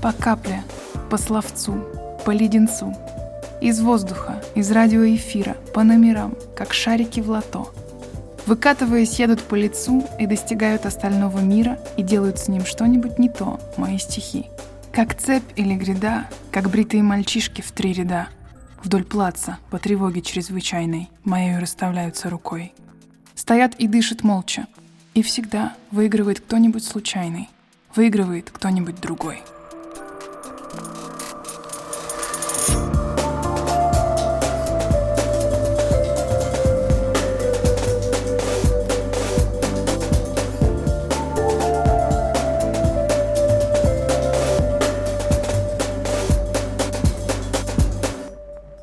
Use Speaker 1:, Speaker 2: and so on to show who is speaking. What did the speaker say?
Speaker 1: По капле, по словцу, по леденцу. Из воздуха, из радиоэфира, по номерам, как шарики в лото. Выкатываясь, едут по лицу и достигают остального мира и делают с ним что-нибудь не то, мои стихи. Как цепь или гряда, как бритые мальчишки в три ряда. Вдоль плаца, по тревоге чрезвычайной, моею расставляются рукой. Стоят и дышат молча. И всегда выигрывает кто-нибудь случайный. Выигрывает кто-нибудь другой.